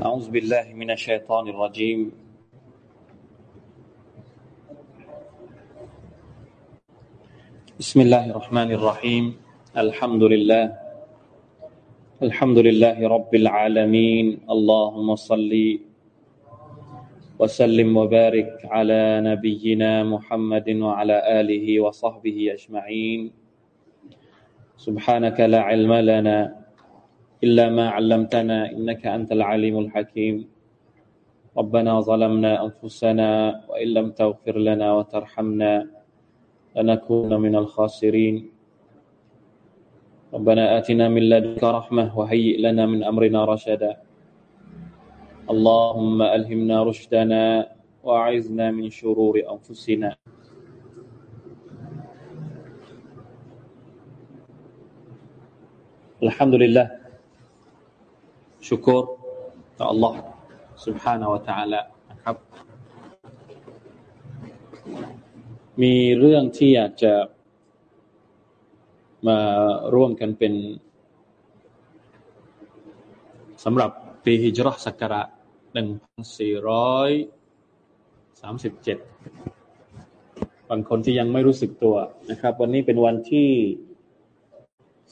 أعوذ بالله من الشيطان الرجيم. بسم الله الرحمن الرحيم. الحمد لله. الحمد لله رب العالمين. اللهم صل وسلم وبارك على نبينا محمد وعلى آله وصحبه أجمعين. سبحانك لا علم لنا إلا ما علمتنا إنك أنت العليم الحكيم. ربنا ظلمنا أنفسنا وإن لم تغفر لنا وترحمنا لنكون من الخاسرين. ربنا آتنا من لدنك رحمة وهيئ لنا من أمرنا رشدا. اللهم ألهمنا رشدنا وأعذنا من شرور أنفسنا. الحمد لله. ชุกรต่อ Allah سبحانه และ تعالى นะครับ มีเรื่องที่อยากจะมาร่วมกันเป็นสำหรับปีฮิจรัศักราช1437 บางคนที่ยังไม่รู้สึกตัวนะครับ วันนี้เป็นวันที่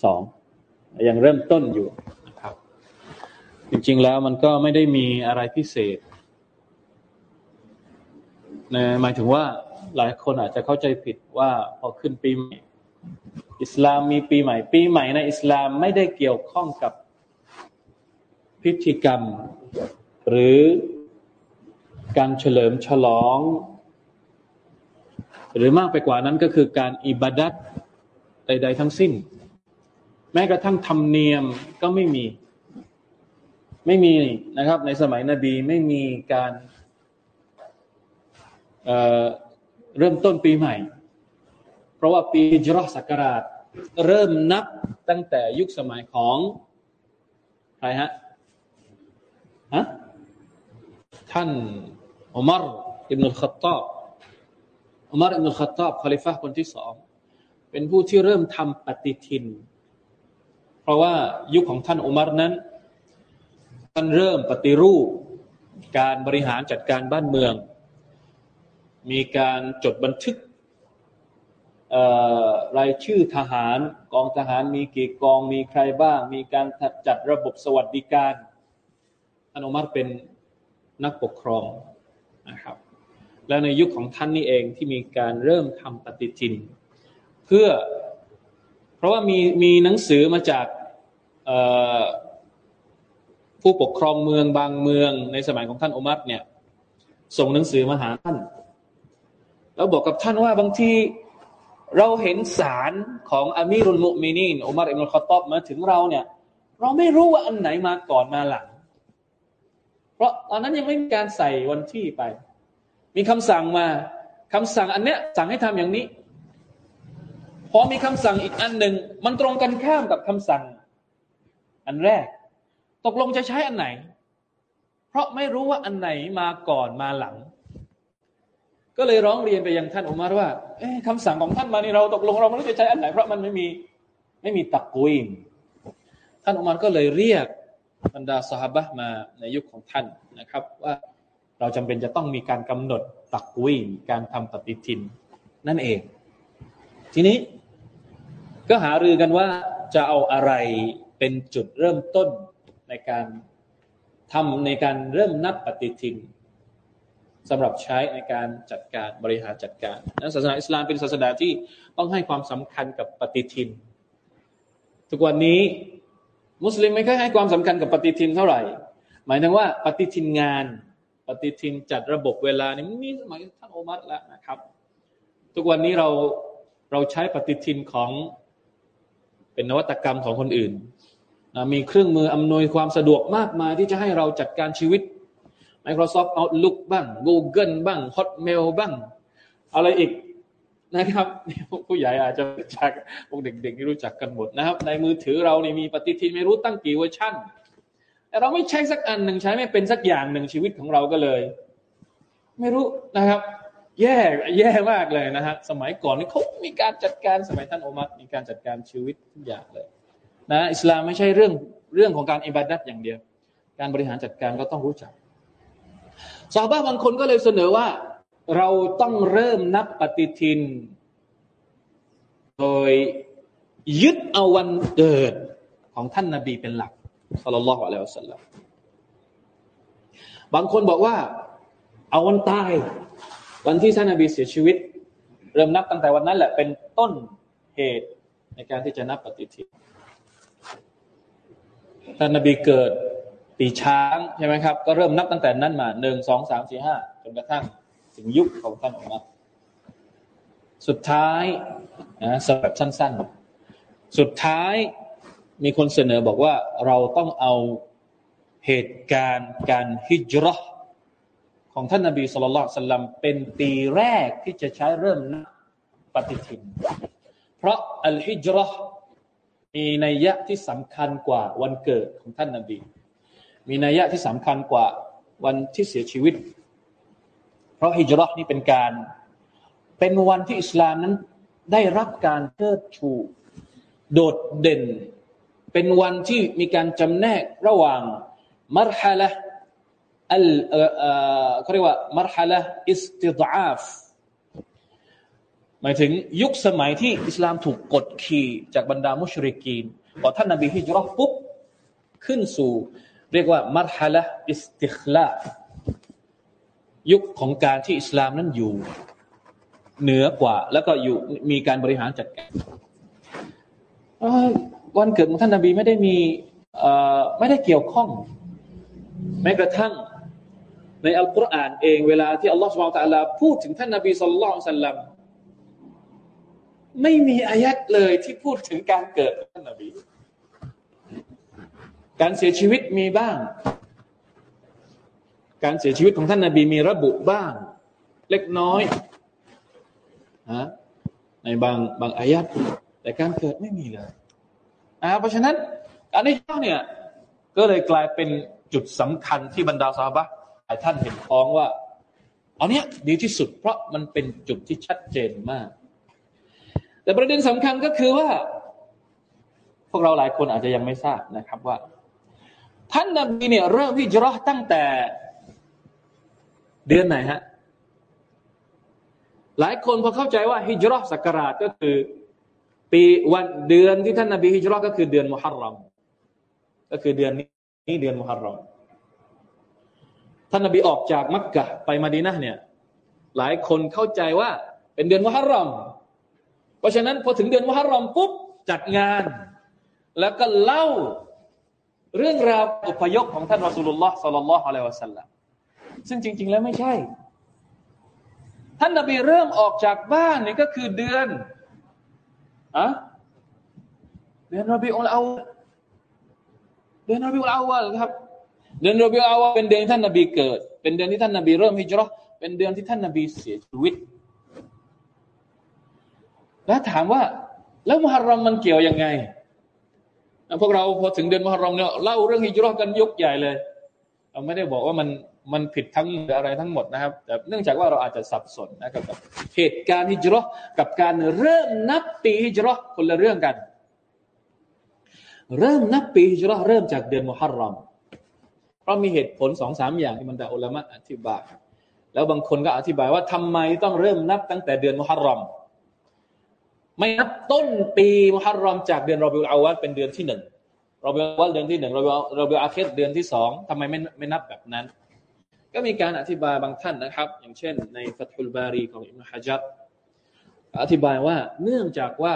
สองยังเริ่มต้นอยู่ จริง ๆ แล้วมันก็ไม่ได้มีอะไรพิเศษนะหมายถึงว่าหลายคนอาจจะเข้าใจผิดว่าพอขึ้นปีใหม่อิสลามมีปีใหม่ ปีใหม่ในอิสลามไม่ได้เกี่ยวข้องกับพิธีกรรม หรือการเฉลิมฉลอง หรือมากไปกว่านั้นก็คือการอิบาดัตใด ๆ ทั้งสิ้น แม้กระทั่งธรรมเนียมก็ไม่มี ไม่มีนะครับ ในสมัยนบีไม่มีการเเริ่มต้นปีใหม่ เพราะว่าปีจรอศักราช เริ่มนับตั้งแต่ยุคสมัยของใครฮะฮะท่านอุมารอิบนุลขัตตอบอุมารอิบนุลขัตตอบคาลิฟะคนที่สองเป็นผู้ที่เริ่มทำปฏิทิน เพราะว่ายุคของท่านอุมารนั้น ท่านเริ่มปฏิรูปการบริหารจัดการบ้านเมือง มีการจดบันทึกรายชื่อทหารกองทหารมีกี่กองมีใครบ้าง มีการจัดระบบสวัสดิการท่านอุมัรเป็นนักปกครองนะครับ แล้วในยุคของท่านนี่เองที่มีการเริ่มทำปฏิทิน เพื่อเพราะว่ามีมีหนังสือมาจาก ผู้ปกครองเมืองบางเมืองในสมัยของท่านอุมัรเนี่ย ส่งหนังสือมาหาท่าน แล้วบอกกับท่านว่าบางทีเราเห็นสารของอามีรุลมุมินีนอุมัรอิบนุลขตอบมาถึงเราเนี่ย เราไม่รู้ว่าอันไหนมาก่อนมาหลัง เพราะตอนนั้นยังไม่มีการใส่วันที่ไป มีคำสั่งมาคำสั่งอันเนี้ยสั่งให้ทำอย่างนี้ พอมีคำสั่งอีกอันหนึ่งมันตรงกันข้ามกับคำสั่ง อันแรก ตกลงจะใช้อันไหน เพราะไม่รู้ว่าอันไหนมาก่อนมาหลัง ก็เลยร้องเรียนไปยังท่านอุมารว่าคำสั่งของท่านมานี่เราตกลงเราไม่รู้จะใช้อันไหน เพราะมันไม่มีไม่มีตักกุยมท่านอุมารก็เลยเรียกบรรดาสหบะมาในยุคของท่านนะครับ ว่าเราจำเป็นจะต้องมีการกำหนดตักกุยมการทำปฏิทิน นั่นเอง ทีนี้ก็หารือกันว่าจะเอาอะไรเป็นจุดเริ่มต้น ในการทำในการเริ่มนับปฏิทินสำหรับใช้ในการจัดการบริหารจัดการนั้นศาสนาอิสลามเป็นศาสนาที่ต้องให้ความสำคัญกับปฏิทิน ทุกวันนี้มุสลิมไม่ค่อยให้ความสำคัญกับปฏิทินเท่าไหร่ หมายถึงว่าปฏิทินงาน ปฏิทินจัดระบบเวลานี่มีสมัยท่านโอมัตแล้วนะครับ ทุกวันนี้เราเราใช้ปฏิทินของเป็นนวัตกรรมของคนอื่น มีเครื่องมืออำนวยความสะดวกมากมายที่จะให้เราจัดการชีวิต Microsoft Outlook บ้าง Google บ้าง Hotmail บ้าง อะไรอีกนะครับ ผู้ใหญ่อาจจะรู้จักพวกเด็กๆที่รู้จักกันหมดนะครับ ในมือถือเรานี่มีปฏิทินไม่รู้ตั้งกี่เวอร์ชันแต่เราไม่ใช้สักอันหนึ่งใช้ไม่เป็นสักอย่างหนึ่งชีวิตของเราก็เลย ไม่รู้นะครับ แย่แย่มากเลยนะฮะสมัยก่อนนี่เขามีการจัดการสมัยท่านโอมัรมีการจัดการชีวิตทุกอย่างเลย นะอิสลามไม่ใช่เรื่องเรื่องของการอิบาดัตอย่างเดียว การบริหารจัดการก็ต้องรู้จักสาวบ้าบางคนก็เลยเสนอว่า เราต้องเริ่มนับปฏิทิน โดยยึดเอาวันเกิดของท่านนาบีเป็นหลักสัลลัลลอฮุอะลัยฮิวสัลลัมบางคนบอกว่า เอาวันตาย วันที่ท่านนาบีเสียชีวิต เริ่มนับตั้งแต่วันนั้นแหละเป็นต้นเหตุในการที่จะนับปฏิทิน ท่านนบีเกิดปีช้างใช่ไหมครับ ก็เริ่มนับตั้งแต่นั้นมาหนึ่งสองสามสี่ห้าจนกระทั่งถึงยุคของท่านอุมัรสุดท้ายนะสแบบสั้น ๆ สุดท้ายมีคนเสนอบอกว่าเราต้องเอาเหตุการณ์การฮิจรัของท่านนบีสุลต่านสัลลัมเป็นปีแรกที่จะใช้เริ่มนับปฏิทิน เพราะอัลฮิจรั มีนัยยะที่สำคัญกว่าวันเกิดของท่านนาบี มีนัยยะที่สำคัญกว่าวันที่เสียชีวิต เพราะฮิจรัชนี่เป็นการ เป็นวันที่อิสลามนั้นได้รับการเทิดชู โดดเด่น เป็นวันที่มีการจำแนกระหว่างมรฮะละอัลเขาเรียกว่ามรฮะละอิสติดอาฟ หมายถึงยุคสมัยที่อิสลามถูกกดขี่จากบรรดามุชริกีนพอท่านนบีฮิจรัชปุ๊บขึ้นสู่ เรียกว่ามัรฮะละอิสติคลายุคของการที่อิสลามนั้นอยู่ เหนือกว่า แล้วก็อยู่มีการบริหารจัดการวันเกิดของท่านนาบีไม่ได้มีไม่ได้เกี่ยวข้องแม้กระทั่งในอัลกุรอานเองเวลาที่อัลลอฮฺสุบไบร์ตะลาพูดถึงท่านนาบีสุลต่านสัลลัม ไม่มีอายัดเลยที่พูดถึงการเกิดท่านนบีการเสียชีวิตมีบ้าง การเสียชีวิตของท่านนาบีมีระบุบ้าง เล็กน้อยนะในบางบางอายัดแต่การเกิดไม่มีเลยนะเพราะฉะนั้นการนี้เนี่ยก็เลยกลายเป็นจุดสำคัญที่บรรดาสาบะหลายท่านเห็นพ้องว่า อันนี้ดีที่สุดเพราะมันเป็นจุดที่ชัดเจนมาก แต่ประเด็นสำคัญก็คือว่า พวกเราหลายคนอาจจะยังไม่ทราบนะครับว่า ท่านนบีเนี่ยเริ่มฮิจรัชตั้งแต่เดือนไหนฮะหลายคนพอเข้าใจว่าฮิจรัชสักราชก็คือ ปีวันเดือนที่ท่านนบีฮิจรัชก็คือเดือนมุฮัรรอมก็คือเดือนนี้เดือนมุฮัรรอมท่านนบีออกจากมักกะไปมาดีนะเนี่ย หลายคนเข้าใจว่าเป็นเดือนมุฮัรรอม เพราะฉะนั้นพอถึงเดือนมุฮัรรอมปุ๊บจัดงาน แล้วก็เล่าเรื่องราวอพยพของท่านรอสูลุลลอฮ์สัลลัลลอฮุอะลัยวะสัลลัมซึ่งจริง ๆ แล้วไม่ใช่ ท่านนบีเริ่มออกจากบ้านนี่ก็คือเดือนอะเดือนรอบีอุลอาวเดือนรอบีอุลอาวครับ เดือนรอบีอุลอาวเป็นเดือนท่านนบีเกิด เป็นเดือนที่ท่านนบีเริ่มฮิจรัชเป็นเดือนที่ท่านนบีเสียชีวิต แล้วถามว่า แล้วมุฮัรรอมมันเกี่ยวยังไงพวกเราพอถึงเดือนมหรอมเนี่ยเล่าเรื่องฮิจรัชกันยกใหญ่เลย เราไม่ได้บอกว่ามันมันผิดทั้งอะไรทั้งหมดนะครับ แต่เนื่องจากว่าเราอาจจะสับสนนะครับกับเหตุการณ์ฮิจรัชกับการเริ่มนับปีฮิจรัชคนละเรื่องกัน เริ่มนับปีฮิจรัชเริ่มจากเดือนมุฮัรรอมเพราะมีเหตุผลสองสามอย่างที่มันแต่อุลามะอธิบายแล้วบางคนก็อธิบายว่าทำไมต้องเริ่มนับตั้งแต่เดือนมุฮัรรอม ไม่นับต้นปีมุฮัรรอมจากเดือนรอบิอุลอาวลเป็นเดือนที่หนึ่งรอบิอุลอาวลเดือนที่หนึ่งรอบิรอบิอุอาเคสเดือนที่สองทำไมไม่ไม่นับแบบนั้น ก็มีการอธิบายบางท่านนะครับ อย่างเช่น ในฟัตุลบารีของอิมฮะจัดอธิบายว่าเนื่องจากว่า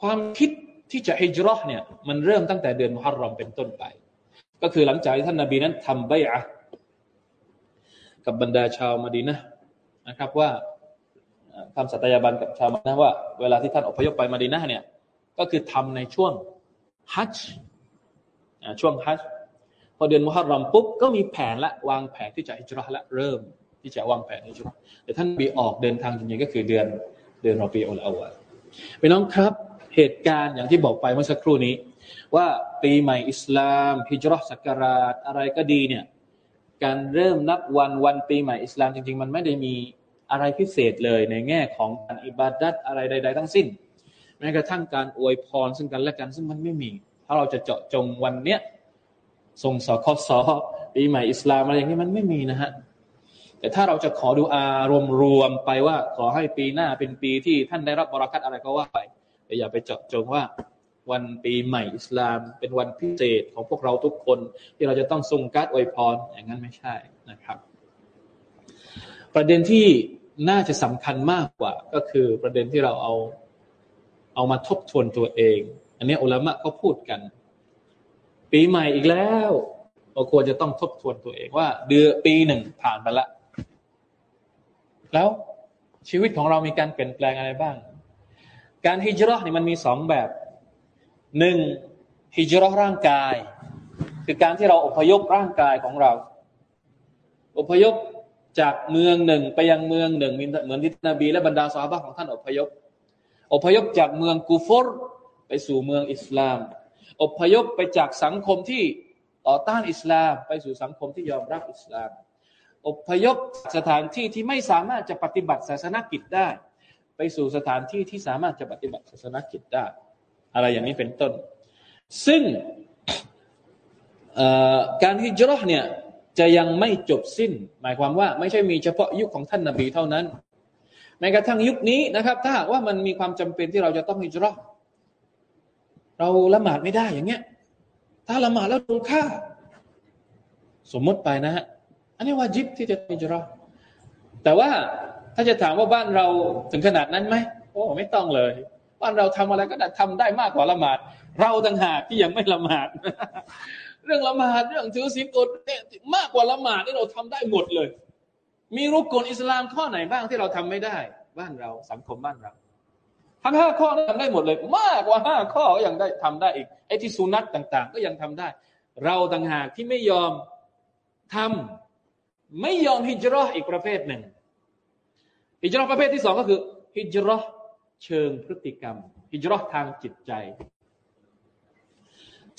ความคิดที่จะฮิจรัเนี่ยมันเริ่มตั้งแต่เดือนมุฮัรรอมเป็นต้นไป ก็คือหลังจากท่านนาบีนั้นทำใบอะกับบรรดาชาวมดีนะนะครับว่า ทำสัตยาบันกับชาวมานะว่าเวลาที่ท่านอพยพไปมาดีนะเนี่ย ก็คือทำในช่วงฮัจช่วงฮัจพอเดือนมุฮัรรอมปุ๊บก็มีแผนละวางแผนที่จะฮิจรัละเริ่มที่จะวางแผนฮิจรัแต่ท่านบีออกเดินทางจริงๆก็คือเดือนเดือนรอปีอัลอาวะพี่น้องครับเหตุการณ์อย่างที่บอกไปเมื่อสักครู่นี้ ว่าปีใหม่อิสลามฮิจรัชสักราชอะไรก็ดีเนี่ยการเริ่มนับวันวันปีใหม่อิสลามจริง ๆ มันไม่ได้มี อะไรพิเศษเลยในแง่ของการอิบาดัตอะไรใด ๆ ทั้งสิ้น แม้กระทั่งการอวยพรซึ่งกันและกันซึ่งมันไม่มี ถ้าเราจะเจาะจงวันเนี้ยส่งสอคสอปีใหม่อิสลามอะไรอย่างนี้มันไม่มีนะฮะแต่ถ้าเราจะขอดูอารมรวมไปว่าขอให้ปีหน้าเป็นปีที่ท่านได้รับบรารักัตอะไรก็ว่าไปแต่อย่าไปเจาะจงว่าวันปีใหม่อิสลาม เป็นวันพิเศษของพวกเราทุกคน ที่เราจะต้องส่งการ์ดอวยพรอย่างนั้นไม่ใช่นะครับ ประเด็นที่น่าจะสำคัญมากกว่า ก็คือประเด็นที่เราเอาเอามาทบทวนตัวเอง อันนี้อุลามะเขาพูดกัน ปีใหม่อีกแล้วเราควรจะต้องทบทวนตัวเองว่า เดือนปีหนึ่งผ่านไปละ แล้วชีวิตของเรามีการเปลี่ยนแปลงอะไรบ้าง การฮิจรัชนี่มันมีสองแบบหนึ่งฮิจรัชร่างกาย คือการที่เราอพยพร่างกายของเรา อพยพ จากเมืองหนึ่งไปยังเมืองหนึ่งเหมือนที่นบีและบรรดาสาบะของท่านอพยพ อพยพจากเมืองกูฟอร์ไปสู่เมืองอิสลาม อพยพไปจากสังคมที่ต่อต้านอิสลาม ไปสู่สังคมที่ยอมรับอิสลาม อพยพสถานที่ที่ไม่สามารถจะปฏิบัติศาสนกิจได้ ไปสู่สถานที่ที่สามารถจะปฏิบัติศาสนกิจได้ อะไรอย่างนี้เป็นต้น ซึ่งการฮิจรัชเนี่ย จะยังไม่จบสิ้น หมายความว่าไม่ใช่มีเฉพาะยุคของท่านนาบีเท่านั้นแม้กระทั่งยุคนี้นะครับ ถ้าหากว่ามันมีความจำเป็นที่เราจะต้องฮิจรัชเราละหมาดไม่ได้อย่างเงี้ย ถ้าละหมาดแล้วโดนฆ่า สมมติไปนะฮะอันนี้วาจิบที่จะฮิจรัชแต่ว่าถ้าจะถามว่าบ้านเราถึงขนาดนั้นไหมโอ้ไม่ต้องเลย บ้านเราทำอะไรก็ได้ทำได้มากกว่าละหมาด เราต่างหากที่ยังไม่ละหมาด เรื่องละหมาดเรื่องถือศีลอดเนี่ยมากกว่าละหมาดที่เราทำได้หมดเลย มีรุกกลอิสลามข้อไหนบ้างที่เราทำไม่ได้ บ้านเราสังคมบ้านเราทั้งห้าข้อทำได้หมดเลย มากกว่าห้าข้อยังได้ทำได้อีกไอ้ที่สุนัตต่าง ๆ ก็ยังทำได้ เราต่างหากที่ไม่ยอมทำไม่ยอมฮิจรัชอีกประเภทหนึ่งฮิจรัชประเภทที่สองก็คือฮิจรัชเชิงพฤติกรรมฮิจรัชทางจิตใจ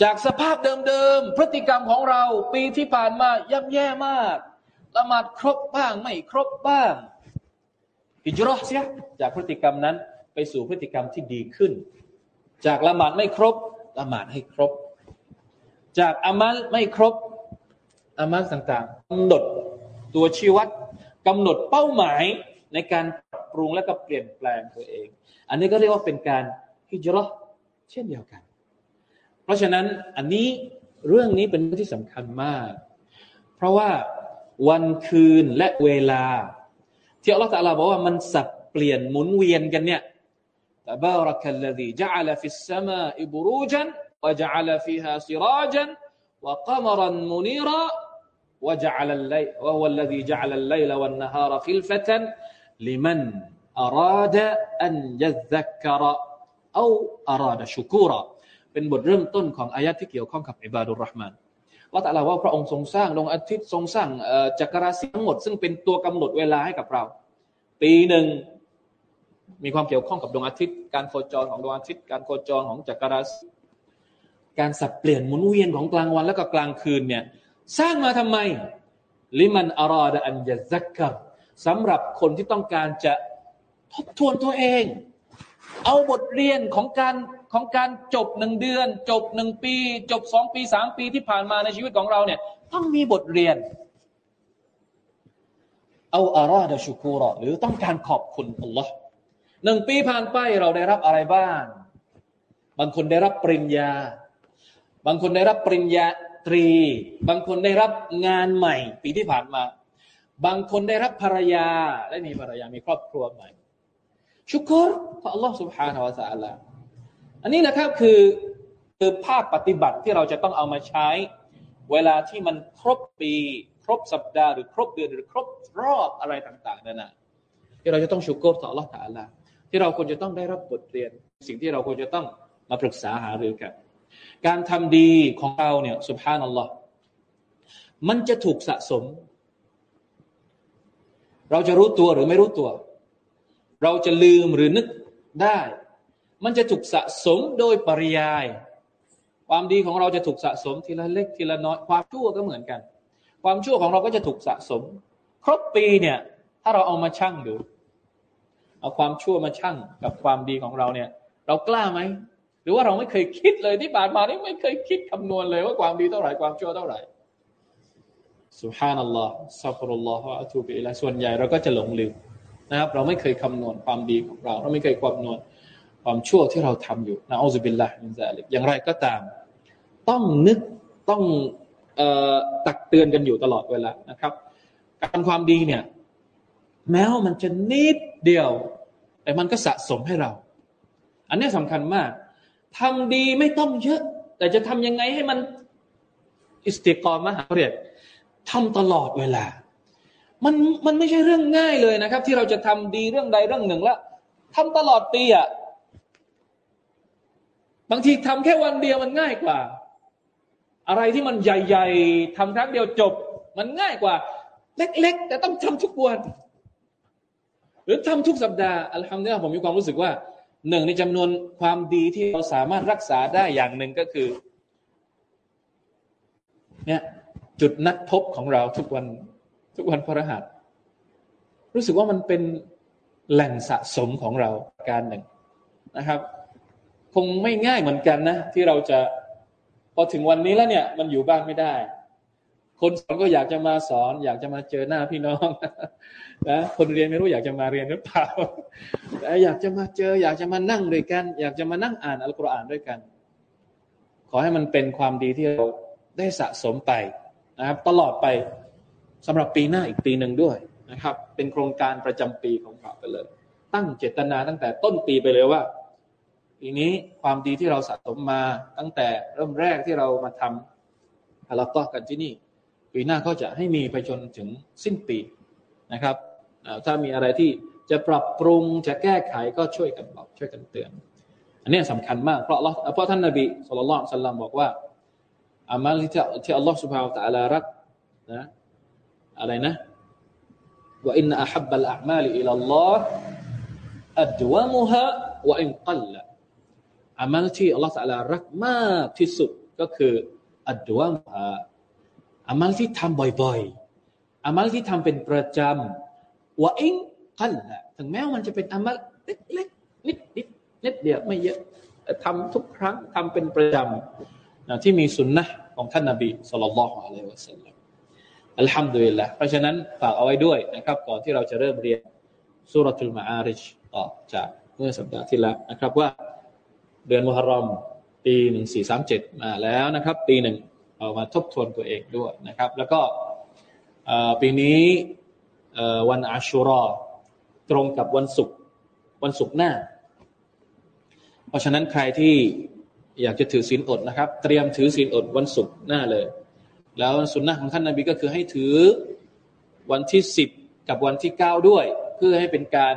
จากสภาพเดิมๆพฤติกรรมของเราปีที่ผ่านมาย่ำแย่มากละหมาดครบบ้างไม่ครบบ้างอิจรอเสียจากพฤติกรรมนั้นไปสู่พฤติกรรมที่ดีขึ้น จากละหมาดไม่ครบละหมาดให้ครบ จากอามัลไม่ครบอามัลต่างๆกำหนดตัวชีวัดกำหนดเป้าหมายในการปรุงและก็เปลี่ยนแปลงตัวเอง อันนี้ก็เรียกว่าเป็นการฮิจรัเช่นเดียวกัน เพราะฉะนั้นอันนี้เรื่องนี้เป็นเรื่องที่สำคัญมาก เพราะว่าวันคืนและเวลา ที่อัลลอฮฺตะลาบอกว่ามันสับเปลี่ยนหมุนเวียนกันเนี่ยตะบารักัลลดีจ جعل في السماء بروجا وجعل فيها سراجا وقمرا منيرا وجعل الليل وهو الذي جعل الليل والنهار خلفة لمن أراد أن يذكر أو أراد شكورا. เป็นบทเริ่มต้นของอายะที่เกี่ยวข้องกับอิบาดุลรหมานว่าแต่ละว่าพระองค์ทรงสร้างดวงอาทิตย์ทรงสร้างจักรราศีทั้งหมด ซึ่งเป็นตัวกำหนดเวลาให้กับเรา ปีหนึ่งมีความเกี่ยวข้องกับดวงอาทิตย์ การโคจรของดวงอาทิตย์ การโคจรของจักรราศีการสับเปลี่ยนหมุนเวียนของกลางวันและก็กลางคืนเนี่ยสร้างมาทำไมลิมันอารอดอันยะซักกับสำหรับคนที่ต้องการจะทบทวนตัวเอง เอาบทเรียนของการ ของการจบหนึ่งเดือน จบหนึ่งปี จบสองปีสามปีที่ผ่านมาในชีวิตของเราเนี่ยต้องมีบทเรียน เอาอาราดชูคูรอหรือต้องการขอบคุณอัลลอฮ์หนึ่งปีผ่านไปเราได้รับอะไรบ้าง บางคนได้รับปริญญา บางคนได้รับปริญญาตรี บางคนได้รับงานใหม่ ปีที่ผ่านมา บางคนได้รับภรรยาและมีภรรยามีครอบครัวใหม่ชุกรต่อ Allah سبحانه และ تعالى อันนี้นะครับคือคือภาคปฏิบัติที่เราจะต้องเอามาใช้ เวลาที่มันครบปี ครบสัปดาห์หรือครบเดือนหรือครบรอบอะไรต่างๆนั่นนะที่เราจะต้องชูโกรต่อลอตาลาที่เราควรจะต้องได้รับบทเรียน สิ่งที่เราควรจะต้องมาปรึกษาหารือกัน การทำดีของเราเนี่ยสุภาพนัลลอฮ์มันจะถูกสะสม เราจะรู้ตัวหรือไม่รู้ตัว เราจะลืมหรือนึกได้ มันจะถูกสะสมโดยปริยาย ความดีของเราจะถูกสะสมทีละเล็กทีละน้อยความชั่วก็เหมือนกัน ความชั่วของเราก็จะถูกสะสม ครบปีเนี่ยถ้าเราเอามาชั่งดูเอาความชั่วมาชั่งกับความดีของเราเนี่ย เรากล้าไหมหรือว่าเราไม่เคยคิดเลยที่ผ่านมานี่ไม่เคยคิดคำนวณเลยว่าความดีเท่าไหร่ความชั่วเท่าไหร่سبحان الله أستغفر الله وأتوب إليه ส่วนใหญ่เราก็จะหลงลืมนะครับ เราไม่เคยคำนวณความดีของเรา เราไม่เคยคำนวณ ความชั่วที่เราทำอยู่นะنعوذ بالله من ذلك อย่างไรก็ตาม ต้องนึกต้องตักเตือนกันอยู่ตลอดเวลานะครับ การความดีเนี่ย แม้ว่ามันจะนิดเดียว แต่มันก็สะสมให้เรา อันนี้สำคัญมากทำดีไม่ต้องเยอะ แต่จะทำยังไงให้มันอิสติกรมหาเรียกทำตลอดเวลา มันมันไม่ใช่เรื่องง่ายเลยนะครับ ที่เราจะทำดีเรื่องใดเรื่องหนึ่งแล้วทำตลอดปีอะ บางทีทำแค่วันเดียวมันง่ายกว่า อะไรที่มันใหญ่ ๆทำครั้งเดียวจบ มันง่ายกว่า เล็ก ๆ แต่ต้องทำทุกวัน หรือทำทุกสัปดาห์อัลฮัมดุลิลละผมมีความรู้สึกว่าหนึ่งในจำนวนความดีที่เราสามารถรักษาได้อย่างหนึ่งก็คือ เนี่ยจุดนัดพบของเราทุกวัน ทุกวันพระรหัส รู้สึกว่ามันเป็นแหล่งสะสมของเราการหนึ่งนะครับ งไม่ง่ายเหมือนกันนะ ที่เราจะพอถึงวันนี้แล้วเนี่ย มันอยู่บ้านไม่ได้ คนสอนก็อยากจะมาสอน อยากจะมาเจอหน้าพี่น้องนะคนเรียนไม่รู้อยากจะมาเรียนหรือเปล่าแต่อยากจะมาเจอ อยากจะมานั่งด้วยกัน อยากจะมานั่งอ่านอัลกุรอานด้วยกัน ขอให้มันเป็นความดีที่เราได้สะสมไปนะครับ ตลอดไปสำหรับปีหน้าอีกปีหนึ่งด้วยนะครับ เป็นโครงการประจำปีของเราไปเลย ตั้งเจตนาตั้งแต่ต้นปีไปเลยว่า ปีนี้ความดีที่เราสะสมมาตั้งแต่เริ่มแรกที่เรามาทำฮาลาก็กันที่นี่ ปีหน้าก็จะให้มีไปจนถึงสิ้นปีนะครับ ถ้ามีอะไรที่จะปรับปรุงจะแก้ไขก็ช่วยกันบอกช่วยกันเตือน อันนี้สำคัญมากเพราะเพราะท่านนบีสุลต่านสัลลัมบอกว่าอามัลที่ที่อัลลอฮฺสุบฮาวตะอัลารักนะอะไรนะว่าอินอัฮับบลอามาลิอิลลอฮ์อัดวามุฮะวะอินกัลละ อามัลที่อัลลอฮฺตะลารักมากที่สุดก็คืออัดวามุฮะอามัลที่ทำบ่อยๆอามัลที่ทำเป็นประจำวะอินกัลละถึงแม้ว่ามันจะเป็นอามัลเล็กๆนิดนิดนิดเดียวไม่เยอะทำทุกครั้งทำเป็นประจำนะที่มีสุนนะของท่านนบีสุลต่านละฮ์อะลัยฮิวะสัลลัมอัลฮัมดุลิลละเพราะฉะนั้นฝากเอาไว้ด้วยนะครับ ก่อนที่เราจะเริ่มเรียนสุรทูลมาอาริชต่อจากเมื่อสัปดาห์ที่แล้วนะครับว่า เดือนมุฮัรรอม ปีหนึ่งสี่สามเจ็ดมาแล้วนะครับ ปีหนึ่งเอามาทบทวนตัวเองด้วยนะครับ แล้วก็ปีนี้วันอาชูรอตรงกับวันศุกร์วันศุกร์หน้า เพราะฉะนั้นใครที่อยากจะถือศีลอดนะครับ เตรียมถือศีลอดวันศุกร์หน้าเลย แล้วสุนนะของท่านนาบีก็คือให้ถือวันที่สิบกับวันที่เก้าด้วย เพื่อให้เป็นการ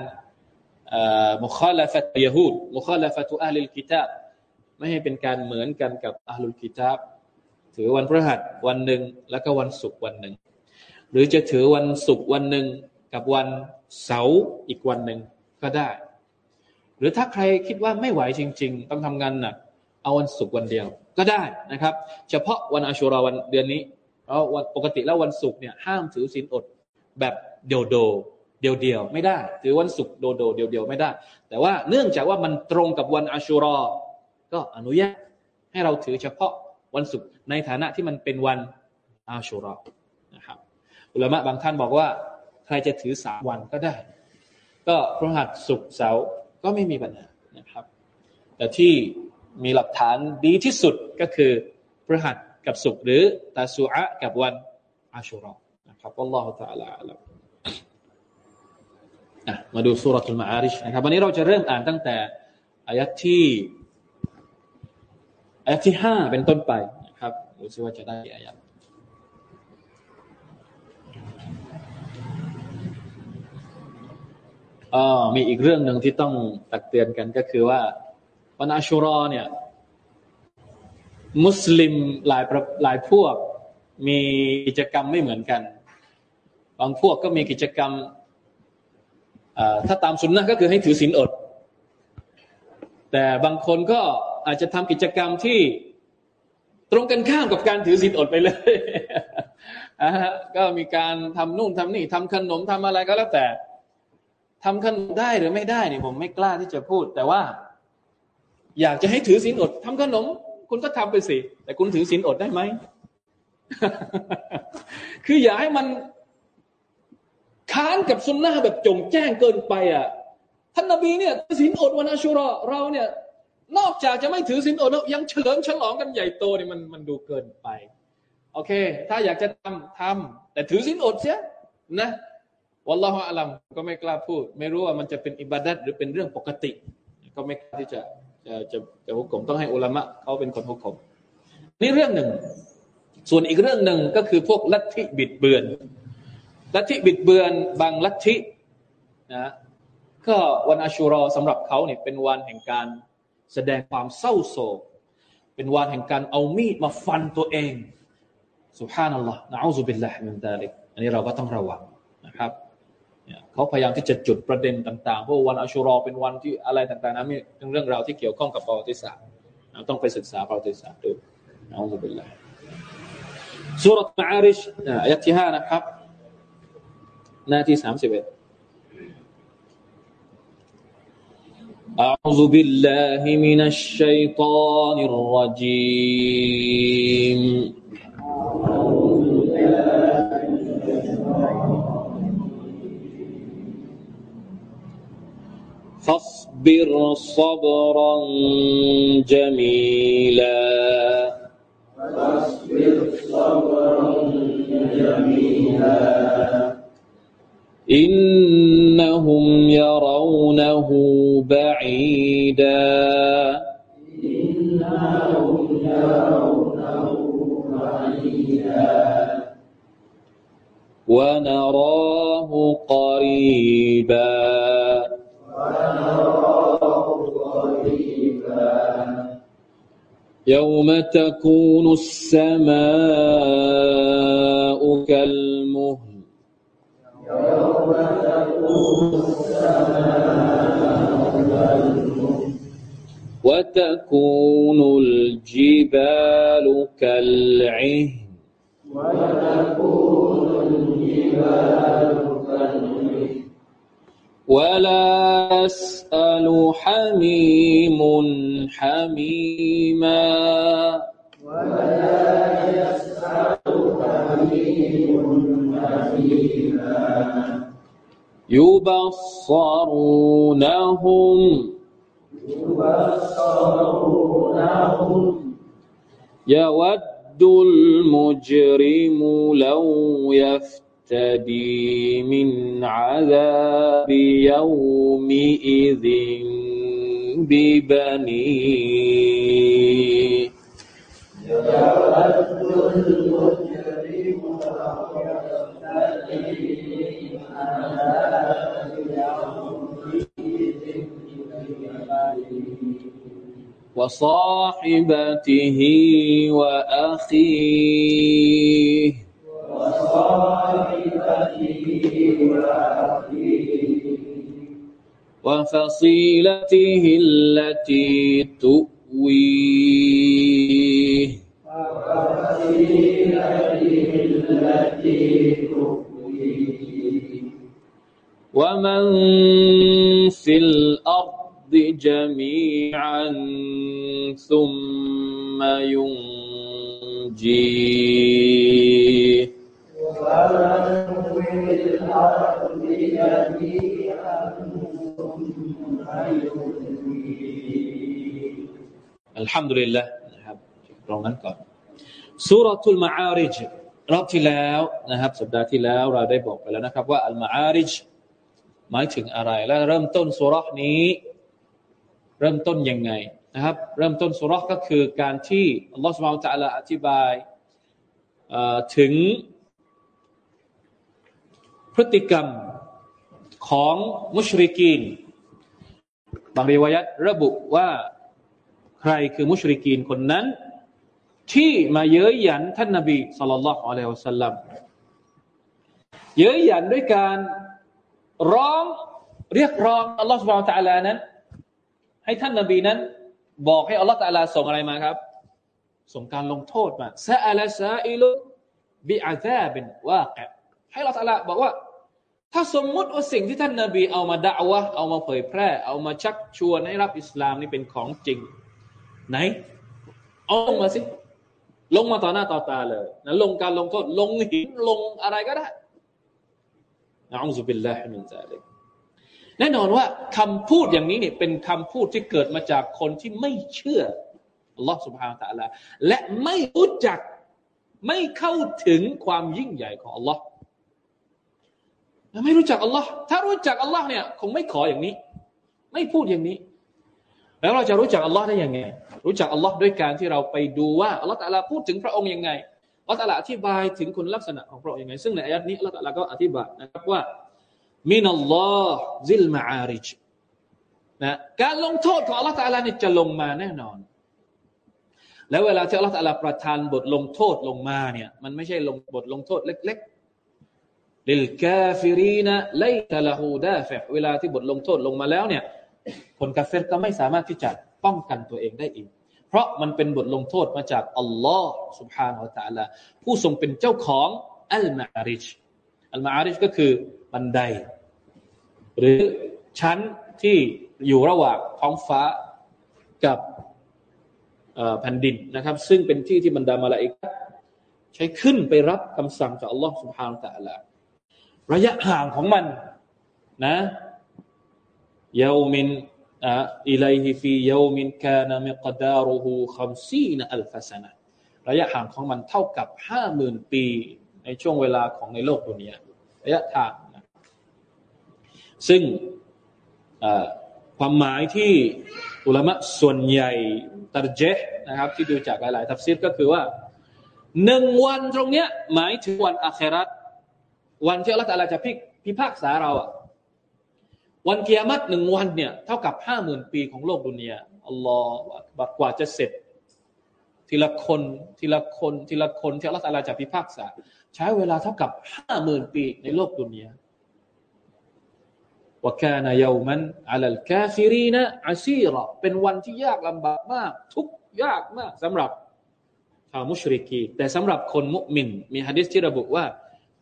มุคอลาฟัตยาฮูดมุคอลาฟัตุอัลลกิตาบไม่ให้เป็นการเหมือนกันกับอัลลุลกิตาบถือวันพฤหัสวันหนึ่งแล้วก็วันศุกร์วันหนึ่ง หรือจะถือวันศุกร์วันหนึ่งกับวันเสาร์อีกวันหนึ่งก็ได้ หรือถ้าใครคิดว่าไม่ไหวจริง ๆ ต้องทำงานหนักเอาวันศุกร์วันเดียวก็ได้นะครับ เฉพาะวันอาชุราวันเดือนนี้เพราะวันปกติแล้ววันศุกร์เนี่ยห้ามถือศีลอดแบบเดียวโด เดียวเดียวไม่ได้ ถือวันศุกร์โดโดเดียวเดียวไม่ได้ แต่ว่าเนื่องจากว่ามันตรงกับวันอาชุรอก็อนุญาตให้เราถือเฉพาะวันศุกร์ในฐานะที่มันเป็นวันอาชุรอนะครับอุลามะบางท่านบอกว่าใครจะถือสามวันก็ได้ ก็พระหัสศุกร์เสาร์ก็ไม่มีปัญหานะครับ แต่ที่มีหลักฐานดีที่สุดก็คือพฤหัสกับศุกร์หรือตาสุอะกับวันอาชุรอนะครับอัลลอฮฺ تعالى อัล มาดูสุรทูลมาอาริชนะครับ วันนี้เราจะเริ่มอ่านตั้งแต่อายัดที่อายัดที่ห้าเป็นต้นไปนะครับดูซิว่าจะได้อายัดอ๋อมีอีกเรื่องหนึ่งที่ต้องตักเตือนกันก็คือว่าวันอาชุรอเนี่ย มุสลิมหลายหลายพวกมีกิจกรรมไม่เหมือนกัน บางพวกก็มีกิจกรรม ถ้าตามสุนนะก็คือให้ถือศีลอด แต่บางคนก็อาจจะทำกิจกรรมที่ตรงกันข้ามกับการถือศีลอดไปเลยก็มีการทำนู่นทำนี่ทำขนมทำอะไรก็แล้วแต่ทำขนมได้หรือไม่ได้เนี่ยผมไม่กล้าที่จะพูด แต่ว่า อยากจะให้ถือศีลอดทำขนม คุณก็ทำไปสิ แต่คุณถือศีลอดได้ไหม คืออย่าให้มัน ค้านกับสุนนะแบบจงแจ้งเกินไปอะท่านนบีเนี่ยศีลอดวันอาชุรอเราเนี่ยนอกจากจะไม่ถือศีลอดแล้วยังเฉลิมฉลองกันใหญ่โตเนี่ยมันมันดูเกินไป โอเค ถ้าอยากจะทำทำแต่ถือศีลอดเสียนะวัลลอฮฺอัลัมก็ไม่กล้าพูด ไม่รู้ว่ามันจะเป็นอิบาดัตหรือเป็นเรื่องปกติ ก็ไม่กล้าที่จะจะจะจะหุกผมต้องให้อุลามะเขาเป็นคนหุกผมนี่เรื่องหนึ่ง ส่วนอีกเรื่องหนึ่งก็คือพวกลัทธิบิดเบือน ลัทธิบิดเบือนบางลัทธินะก็วันอาชูรอสำหรับเขาเนี่ยเป็นวันแห่งการแสดงความเศร้าโศก เป็นวันแห่งการเอามีดมาฟันตัวเองسبحان الله نعوذ بالله من ذلك อันนี้เราก็ต้องระวังนะครับเขาพยายามที่จะจุดประเด็นต่างๆเพราะวันอาชูรอเป็นวันที่อะไรต่างๆนั้นมีเรื่องราวที่เกี่ยวข้องกับประวัติศาสตร์เราต้องไปศึกษาประวัติศาสตร์ดูนะอูซุบิลลาห์สุรษมาอาริชอายะที่ห้านะครับ หน้าที่สามสิบเอ็ด أعوذ بالله من الشيطان الرجيم فاصبر صبرا جميلا فاصبر صبرا جميلا إنهم يرونه بعيدا. ونراه قريبا. يوم تكون السماء كالمهل. وتكون الجبال كالعهن. ولا يسأل حميم حميما. ولا يسأل حميم حميما يبصرونهم. يبصرونهم. يود المجرم لو يفتدي من عذاب يومئذ ببنيه يود المجرم لو يفتدي من عذاب وصاحبته وأخيه. وفصيلته التي تؤويه. ومن في الأرض جميعا ثم ينجيه الحمد لله นะครับตรงนั้นก่อนสุรทูลมาอาริจรอบที่แล้วนะครับสัปดาห์ที่แล้วเราได้บอกไปแล้วนะครับ ว่าอัลมาอาริจหมายถึงอะไร และเริ่มต้นสุรนี้เริ่มต้นยังไง นะครับ เริ่มต้นสุรก็คือการที่อัลลอฮฺสุบไบร์ตะลาอธิบายถึงพฤติกรรมของมุชริกีน บางรีวายัตระบุว่าใครคือมุชริกีนคนนั้น ที่มาเย้ยหยันท่านนบีสุลต่านละอัลลอฮฺสัลลัมเย้ยหยันด้วยการร้องเรียกร้องอัลลอฮฺสุบไบร์ตะลานั้น ให้ท่านนบีนั้น บอกให้อัลลอฮฺตาลาส่งอะไรมาครับ ส่งการลงโทษมาซาอัลซาอิลุบิอาซาบินว่าแกให้อัลลอฮฺตาลาบอกว่า ถ้าสมมุติว่าสิ่งที่ท่านนบีเอามาด่าวะเอามาเผยแพร่ เอามาชักชวนให้รับอิสลามนี่เป็นของจริง ไหนเอาลงมาสิลงมาต่อหน้าต่อตาเลยนะลงการลงโทษลงหินลงอะไรก็ได้นะอัลลอฮฺบิลลาฮิมินซาลิก แน่นอนว่าคำพูดอย่างนี้เนี่ยเป็นคำพูดที่เกิดมาจากคนที่ไม่เชื่ออัลลอฮฺสุบฮานตะลาและไม่รู้จักไม่เข้าถึงความยิ่งใหญ่ของอัลลอฮ์ไม่รู้จักอัลลอฮ์ถ้ารู้จักอัลลอฮ์เนี่ยคงไม่ขออย่างนี้ ไม่พูดอย่างนี้ แล้วเราจะรู้จักอัลลอฮ์ได้ยังไง รู้จักอัลลอฮ์ด้วยการที่เราไปดูว่าอัลลอฮ์ตะลาพูดถึงพระองค์ยังไงอัลลอฮ์ตะลาอธิบายถึงคุณลักษณะของพระองค์ยังไง ซึ่งในอายัดนี้อัลลอฮ์ตะลาก็อธิบายนะครับว่า من الله ذي المعارج นะการลงโทษของอัลลอฮฺตาลานี่จะลงมาแน่นอน แล้วเวลาที่อัลลอฮฺตาลาประทานบทลงโทษลงมาเนี่ยมันไม่ใช่ลงบทลงโทษเล็กๆ للكافرين นะไลตะละฮูดาฟเวลาที่บทลงโทษลงมาแล้วเนี่ยคนกาเฟตก็ไม่สามารถที่จะป้องกันตัวเองได้อีก เพราะมันเป็นบทลงโทษมาจากอัลลอฮ์สุบฮานาอัลตะลาผู้ทรงเป็นเจ้าของอัลมาอาริจอัลมาอาริจก็คือ บันได หรือชั้นที่อยู่ระหว่างท้องฟ้ากับแผ่นดินนะครับ ซึ่งเป็นที่ที่บรรดามาลาอิกใช้ขึ้นไปรับคำสั่งจากอัลลอฮฺสุบฮานตะลาระยะห่างของมันนะยามินอิลัยฮิฟียามินกานามิกดารุฮูคัมซีนอัลฟาสนะระยะห่างของมันเท่ากับห้าหมื่นปี ในช่วงเวลาของในโลกดุนยาระยะทาง ซึ่งความหมายที่อุลามะส่วนใหญ่ตรเจนะครับ ที่ดูจากหลาย ๆ ทัฟซีรก็คือว่าหนึ่งวันตรงเนี้ย หมายถึงวันอาคราตวันที่อัลลอฮฺจะพิพิพากษาเราอะวันเกียรติหนึ่งวันเนี่ยเท่ากับห้าหมื่นปีของโลกดุนยาอัลลอฮฺบักกว่าจะเสร็จ ทีละคนทีละคนทีละคนที่อัลลอฮฺจะพิพากษา ใช้เวลาเท่ากับห้าหมื่นปีในโลกดุนยา ว่าแค่นายามันอัลลกาฟิรีนะอาซีรอเป็นวันที่ยากลำบากมาก ทุกยากมากสำหรับชาวมุชริกี แต่สำหรับคนมุมิน มีฮะดิษที่ระบุว่า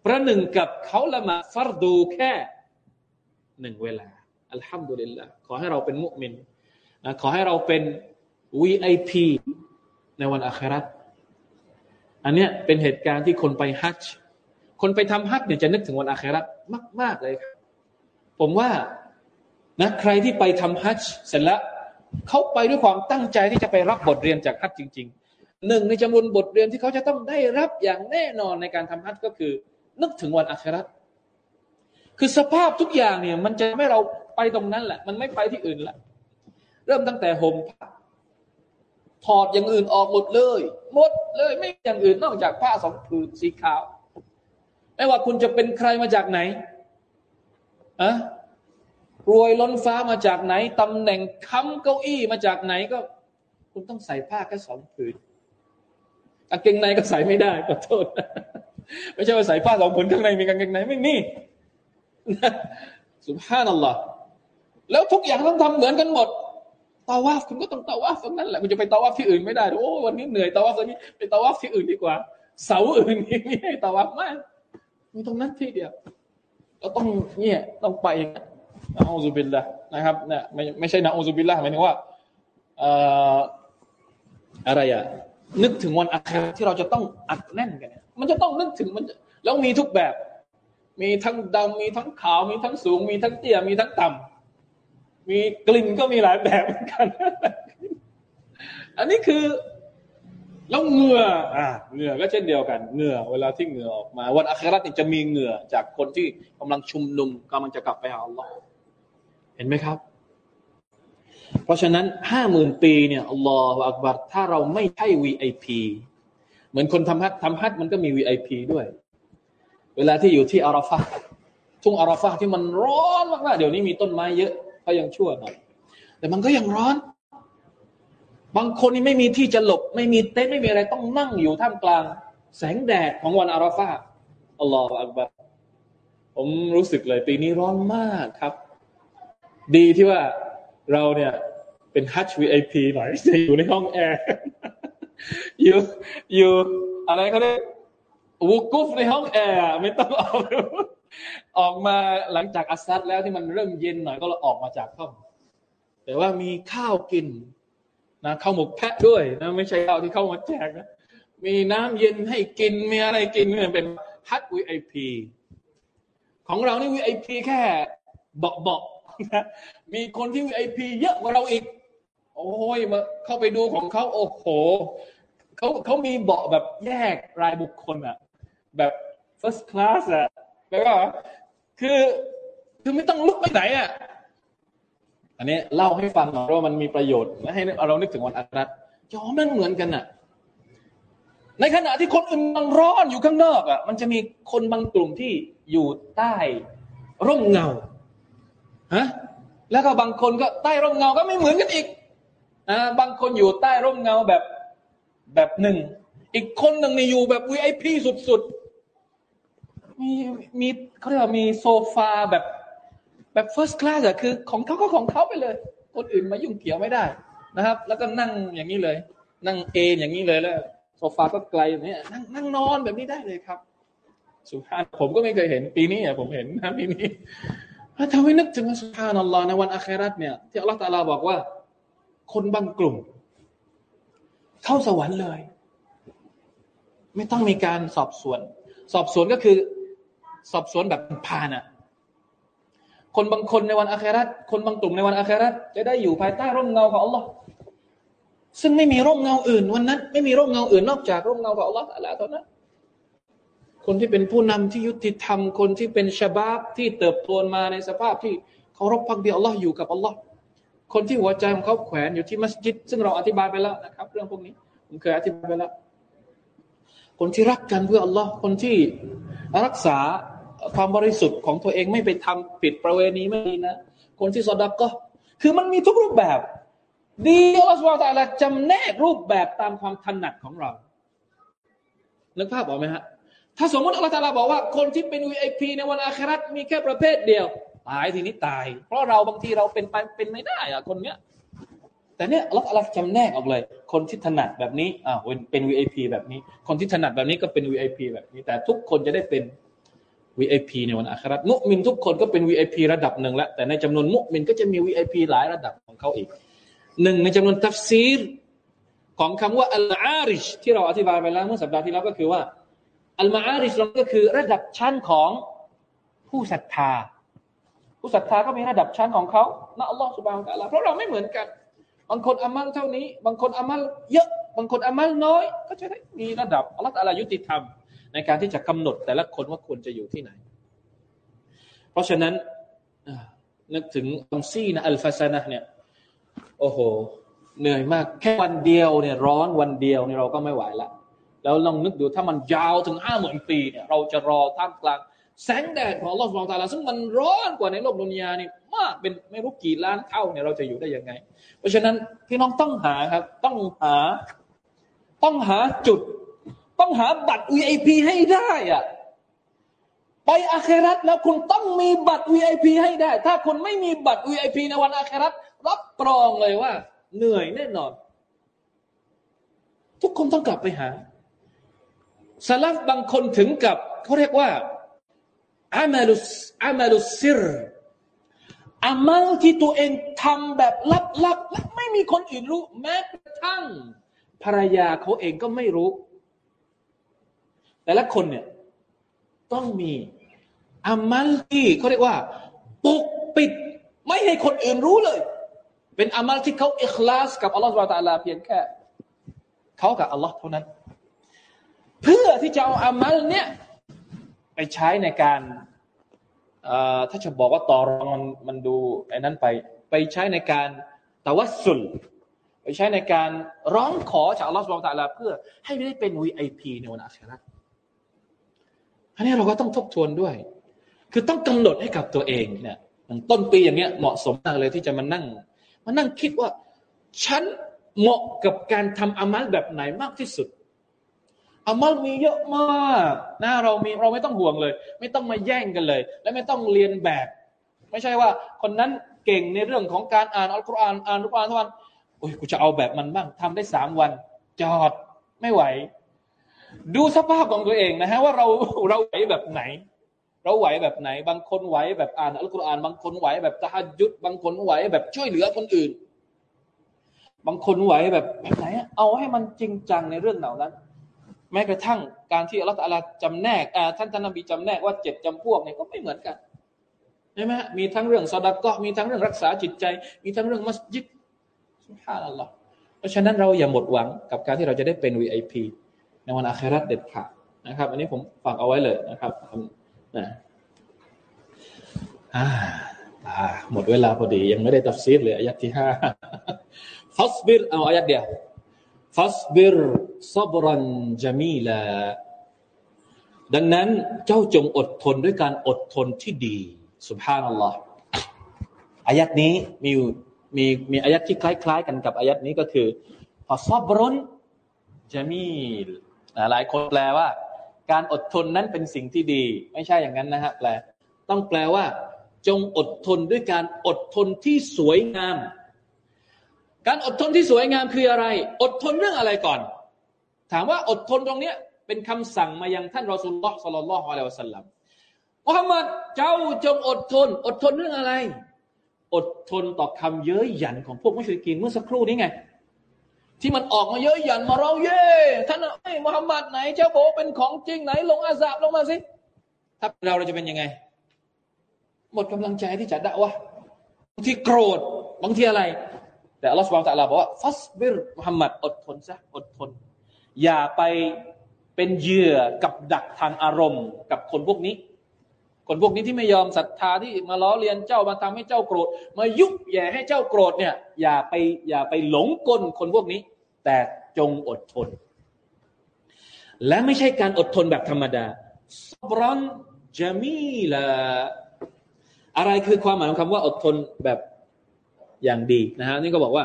ประหนึ่งกับเขาละมาฟัรดูแค่หนึ่งเวลา อัลฮัมดุลิลละขอให้เราเป็นมุมินนะขอให้เราเป็น VIP ในวันอาคราตอันเนี้ยเป็นเหตุการณ์ที่คนไปฮัจคนไปทำฮัจเนี่ยจะนึกถึงวันอาคราตมาก ๆ เลยครับ ผมว่านะใครที่ไปทำฮัจจ์เสร็จแล้วเขาไปด้วยความตั้งใจที่จะไปรับบทเรียนจากฮัจจ์จริง ๆ หนึ่งในจำนวนบทเรียนที่เขาจะต้องได้รับอย่างแน่นอนในการทำฮัจจ์ก็คือ นึกถึงวันอาคราตคือสภาพทุกอย่างเนี่ย มันจะไม่เราไปตรงนั้นแหละ มันไม่ไปที่อื่นละเริ่มตั้งแต่ห่มผ้าถอดอย่างอื่นออกหมดเลยหมดเลยไม่อย่างอื่นนอกจากผ้าสองผืนสีขาว ไม่ว่าคุณจะเป็นใครมาจากไหน อะรวยล้นฟ้ามาจากไหนตำแหน่งค้ำเก้าอี้มาจากไหนก็ คุณต้องใส่ผ้าแค่สองผืนกางเกงในก็ใส่ไม่ได้ขอโทษไม่ใช่ว่าใส่ผ้าสองผืนข้างในมีกางเกงในไม่มีสุภาพนั่นแหละแล้วทุกอย่างต้องทำเหมือนกันหมดตาวาฟคุณก็ต้องตาวาฟตรงนั้นแหละคุณจะไปตาวาฟที่อื่นไม่ได้โอ้วันนี้เหนื่อยตาวาฟตรงนี้ไปตาวาฟที่อื่นดีกว่า เสาอื่นนี่ไม่ให้ตาวาฟมากมีตรงนั้นที่เดียว ก็ต้องเนี่ยต้องไปนะอูซุบิลละนะครับเนี่ยไม่ไม่ใช่นะอูซุบิลละหมายถึงว่าอะไรอะนึกถึงวันอาคราที่เราจะต้องอัดแน่นกันเนี่ยมันจะต้องนึกถึงมันแล้วมีทุกแบบ มีทั้งดำมีทั้งขาวมีทั้งสูง มีทั้งเตี้ยมีทั้งต่ำมีกลิ่นก็มีหลายแบบเหมือนกัน อันนี้คือ แล้วเหงื่ออ่าเหงื่อก็เช่นเดียวกันเหงื่อเวลาที่เหงื่อออกมา วันอัครานี่จะมีเหงื่อจากคนที่กำลังชุมนุมกำลังจะกลับไปหาอัลลอฮ์เห็นไหมครับ เพราะฉะนั้นห้าหมื่นปีเนี่ยอัลลอฮฺอักบัรถ้าเราไม่ใช่ VIP เหมือนคนทำฮัททำฮัทมันก็มี VIP ด้วย เวลาที่อยู่ที่อาราฟะทุ่งอาราฟะที่มันร้อนมากๆเดี๋ยวนี้มีต้นไม้เยอะก็ยังชั่วหน่อยแต่มันก็ยังร้อน บางคนนี่ไม่มีที่จะหลบ ไม่มีเต็นท์ไม่มีอะไรต้องนั่งอยู่ท่ามกลาง แสงแดดของวันอาราฟาอัลลอฮฺอักบารผมรู้สึกเลย ปีนี้ร้อนมากครับ ดีที่ว่าเราเนี่ยเป็นฮัชวีไอพีหน่อยจะอยู่ในห้องแอร์อยู่อยู่อะไรเขาเรียกวูกุฟในห้องแอร์ไม่ต้องออกออกมาหลังจากอัสซัดแล้วที่มันเริ่มเย็นหน่อยก็เราออกมาจากห้องแต่ว่ามีข้าวกิน นะข้าวหมกแพะด้วยนะไม่ใช่ข้าวที่เข้ามาแจกนะมีน้ำเย็นให้กินมีอะไรกินเนี่ยเป็นฮัทวีไอพีของเรานี่วีไอพีแค่เบาเบานะมีคนที่วีไอพีเยอะกว่าเราอีก โอ้ยมาเข้าไปดูของเขาโอ้โหเขาเขามีเบาะแบบแยกรายบุคคลอะแบบ first class อะแปลว่าคือคือไม่ต้องลุกไปไหนอะ อันนี้เล่าให้ฟังหน่อยว่ามันมีประโยชน์และให้เรานึกถึงวันอาทิตยอมนั่นเหมือนกันอะในขณะที่คนอื่นมันร้อนอยู่ข้างนอกอะ มันจะมีคนบางกลุ่มที่อยู่ใต้ร่มเงาฮะแล้วก็บางคนก็ใต้ร่มเงาก็ไม่เหมือนกันอีกอ่าบางคนอยู่ใต้ร่มเงาแบบแบบหนึ่ง อีกคนหนึ่งนี่อยู่แบบวีไอพีสุดๆมีมีเขาเรียกว่ามีโซฟาแบบ แบบเฟิร์สคลาสอะคือของเขาก็ของเขาไปเลย คนอื่นมายุ่งเกี่ยวไม่ได้นะครับ แล้วก็นั่งอย่างนี้เลย นั่งเอนอย่างนี้เลยแล้วโซฟาก็ไกลอย่างนี้นั่งนั่งนอนแบบนี้ได้เลยครับ สุภาพผมก็ไม่เคยเห็นปีนี้อะผมเห็นนะปีนี้ทำให้นึกถึงสุภาพนัลลอฮ์ในวันอาคราตเนี่ยที่อัลลอฮฺตาลาบอกว่า คนบางกลุ่ม เข้าสวรรค์เลย ไม่ต้องมีการสอบสวน สอบสวนก็คือ สอบสวนแบบผ่านอะ คนบางคนในวันอาคราตคนบางกลุ่มในวันอาคราตจะได้อยู่ภายใต้ร่มเงาของอัลลอฮ์ซึ่งไม่มีร่มเงาอื่น วันนั้น ไม่มีร่มเงาอื่นนอกจากร่มเงาของอัลลอฮฺอะไรเท่านั้นคนที่เป็นผู้นำที่ยุติธรรม คนที่เป็นชบาบที่เติบโตมาในสภาพที่เคารพพักดีอัลลอฮ์อยู่กับอัลลอฮ์คนที่หัวใจของเขาแขวนอยู่ที่มัสยิด ซึ่งเราอธิบายไปแล้วนะครับ เรื่องพวกนี้ผมเคยอธิบายไปแล้ว คนที่รักกันเพื่ออัลลอฮ์คนที่รักษา ความบริสุทธิ์ของตัวเองไม่ไปทำผิดประเวณีไม่ดีนะ คนที่สอดักก็ คือมันมีทุกรูปแบบ ดีอัลลอฮฺสุบไบร์ตะลาจำแนกรูปแบบตามความถนัดของเรานึกภาพออกไหมฮะ ถ้าสมมติอัลลอฮฺตะลาบอกว่าคนที่เป็น VIP ในวันอาคราตมีแค่ประเภทเดียว ตายทีนี้ตาย เพราะเราบางทีเราเป็นไปเป็นไม่ได้อะคนเนี้ย แต่เนี้ยอัลลอฮฺจำแนกออกเลย คนที่ถนัดแบบนี้อ่าเป็น VIP แบบนี้ คนที่ถนัดแบบนี้ก็เป็น VIP แบบนี้ แต่ทุกคนจะได้เป็น VIP ในวันอาคราตมุมินทุกคนก็เป็น VIP ระดับหนึ่งแล้วแต่ในจำนวนมุมินก็จะมี VIP หลายระดับของเขาอีกหนึ่งในจำนวนตัฟซีรของคำว่าอัลอาริชที่เราอธิบายไปแล้วเมื่อสัปดาห์ที่แล้วก็คือว่าอัลมาอาริชก็คือระดับชั้นของผู้ศรัทธา ผู้ศรัทธาก็มีระดับชั้นของเขานะอัลลอฮฺสุบานตะลาเพราะเราไม่เหมือนกัน บางคนอามัลเท่านี้ บางคนอามัลเยอะ บางคนอามัลน้อย ก็จะได้มีระดับอัลลอฮฺตะลายุติธรรม ในการที่จะกำหนดแต่ละคนว่าควรจะอยู่ที่ไหน เพราะฉะนั้นนึกถึงอัมซีนะอัลฟาซานะเนี่ยโอ้โห เหนื่อยมาก แค่วันเดียวเนี่ยร้อนวันเดียวเนี่ยเราก็ไม่ไหวละแล้วลองนึกดูถ้ามันยาวถึงห้าหมื่นปีเนี่ยเราจะรอท่ามกลาง แสงแดดของลอสฟองตาลาซึ่งมันร้อนกว่าในโลกดุนยานี่มากเป็นไม่รู้กี่ล้านเท่าเนี่ยเราจะอยู่ได้ยังไง เพราะฉะนั้นพี่น้องต้องหาครับ ต้องหา ต้องหาจุด ต้องหาบัตร VIP ให้ได้อะไปอาครัตแล้วคุณต้องมีบัตร VIP ให้ได้ ถ้าคุณไม่มีบัตร VIP ในวันอาครัตรับรองเลยว่า เหนื่อยแน่นอน ทุกคนต้องกลับไปหาสลับบางคนถึงกับเขาเรียกว่าอามาลุสอามาลุซิรอามัลที่ตัวเองทำแบบลับๆและไม่มีคนอื่นรู้ แม้กระทั่งภรรยาเขาเองก็ไม่รู้ แต่ละคนเนี่ยต้องมีอามัลที่เขาเรียกว่าปกปิด ไม่ให้คนอื่นรู้เลย เป็นอามัลที่เขาอิคลาส กับอัลลอฮฺสุบะตะลาเพียงแค่เขากับอัลลอฮ์เท่านั้น เพื่อที่จะเอาอามัลเนี้ยไปใช้ในการถ้าจะบอกว่าต่อรองมันมันดูไอ้นั้นไป ไปใช้ในการตะวัสุล ไปใช้ในการร้องขอจากอัลลอฮฺสุบะตะลาเพื่อให้ได้เป็น VIP ในวันอาครา อันนี้เราก็ต้องทบทวนด้วย คือต้องกำหนดให้กับตัวเองเนี่ยต้นปีอย่างเงี้ยเหมาะสมมากเลยที่จะมานั่ง มานั่งคิดว่า ฉันเหมาะกับการทำอามัลแบบไหนมากที่สุดอามัลมีเยอะมากนะเรามีเราไม่ต้องห่วงเลย ไม่ต้องมาแย่งกันเลย และไม่ต้องเรียนแบบ ไม่ใช่ว่าคนนั้นเก่งในเรื่องของการอ่านอัลกุรอานอ่านอัลกุรอานทุกวันโอ้ยกูจะเอาแบบมันบ้างทำได้สามวัน จอดไม่ไหว ดูสภาพของตัวเองนะฮะว่าเราเราไหวแบบไหน เราไหวแบบไหน บางคนไหวแบบอ่านอัลกุรอานบางคนไหวแบบตะฮัดยุดบางคนไหวแบบช่วยเหลือคนอื่น บางคนไหวแบบแบบไหน เอาให้มันจริงจังในเรื่องเหล่านั้น แม้กระทั่งการที่อัลลอฮฺจำแนกท่านท่านนบีจำแนกว่าเจ็ดจำพวกเนี่ยก็ไม่เหมือนกันใช่ไหมมีทั้งเรื่องสอดก็มีทั้งเรื่องรักษาจิตใจ มีทั้งเรื่องมัสยิดสุภาพอัลลอฮ์เพราะฉะนั้นเราอย่าหมดหวังกับการที่เราจะได้เป็น VIP ในวันอาคราเด็ดขาดนะครับ อันนี้ผมฝากเอาไว้เลยนะครับนะหมดเวลาพอดียังไม่ได้ตัดซีดเลยอายัดที่ห้าฟัสบิรเอาอายัดเดียวฟัสบิรซบรันจามีลาดังนั้นเจ้าจงอดทนด้วยการอดทนที่ดีสุภาพนัลลอฮ์อายัดนี้มีมีมีอายัดที่คล้าย ๆ กันกับอายัดนี้ก็คือฟาซอบรนจามีล หลายคนแปลว่า การอดทนนั้นเป็นสิ่งที่ดี ไม่ใช่อย่างนั้นนะฮะแปล ต้องแปลว่า จงอดทนด้วยการอดทนที่สวยงาม การอดทนที่สวยงามคืออะไร อดทนเรื่องอะไรก่อน ถามว่าอดทนตรงเนี้ยเป็นคำสั่งมายังท่านรอสุลลอฮ์สัลลัลลอฮุอะลัยฮิวะสัลลัมมุฮัมมัดเจ้าจงอดทน อดทนเรื่องอะไร อดทนต่อคำเย้ยหยันของพวกมุชลิกีนเมื่อสักครู่นี้ไง ที่มันออกมาเย้ยหยันมาเราเย่ท่านไอ้มุฮัมมัดไหน เจ้าบเป็นของจริงไหน ลงอาซาบลงมาสิถ้าเราเราจะเป็นยังไง หมดกำลังใจที่จะด่าวะบางทีโกรธบางทีอะไร แต่อัลลอฮฺสุบานตะลาบอกว่าฟัสบิรมุฮัมมัดอดทนซะอดทน อย่าไปเป็นเหยื่อกับดักทางอารมณ์กับคนพวกนี้ คนพวกนี้ที่ไม่ยอมศรัทธาที่มาล้อเลียนเจ้ามาทำให้เจ้าโกรธ มายุบแย่ให้เจ้าโกรธเนี่ย อย่าไปอย่าไปหลงกลคนพวกนี้ แต่จงอดทน และไม่ใช่การอดทนแบบธรรมดาซับรอนจามีลาอะไรคือความหมายของคำว่าอดทนแบบอย่างดีนะฮะนี่ก็บอกว่า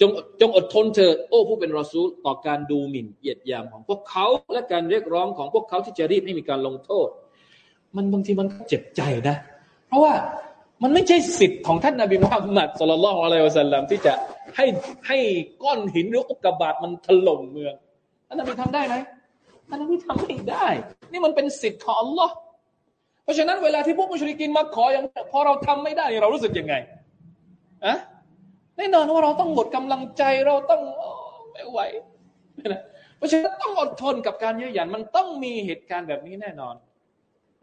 จงจงอดทนเถิดโอ้ผู้เป็นรอซูลต่อการดูหมิ่นเหยียดยามของพวกเขา และการเรียกร้องของพวกเขาที่จะรีบให้มีการลงโทษ มันบางทีมันก็เจ็บใจนะ เพราะว่ามันไม่ใช่สิทธิ์ของท่านนาบีมุฮัมมัดสุลลัลของอะลัยฮิวสัลลัมที่จะให้ให้ก้อนหินหรืออุกกาบาตมันถล่มเมืองท่านนบีทำได้ไหมท่านนบีทำไม่ได้ นี่มันเป็นสิทธิ์ของอัลลอฮ์เพราะฉะนั้นเวลาที่พวกมุชริกินมาขออย่างพอเราทำไม่ได้เรารู้สึกยังไงอะแน่นอนว่าเราต้องหมดกำลังใจเราต้องไม่ไหวเพราะฉะนั้นต้องอดทนกับการยื้อยันมันต้องมีเหตุการณ์แบบนี้แน่นอน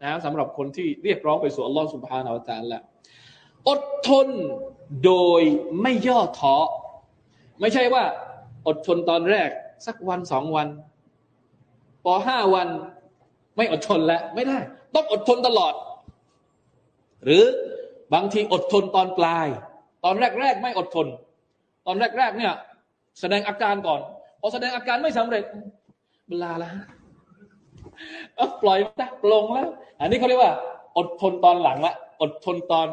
นะสำหรับคนที่เรียกร้องไปสู่อัลลอฮฺสุบฮานาอัลลอฮฺอดทนโดยไม่ย่อท้อไม่ใช่ว่า อดทนตอนแรก สักวันสองวันพอห้าวันไม่อดทนแล้ว ไม่ได้ ต้องอดทนตลอด หรือบางทีอดทนตอนปลาย ตอนแรก ๆ ไม่อดทน ตอนแรก ๆ เนี่ย แสดงอาการก่อน พอแสดงอาการไม่สำเร็จเวลาแล้ วปล่อยนะปลงแล้ว อันนี้เขาเรียกว่า อดทนตอนหลังละอดทนตอน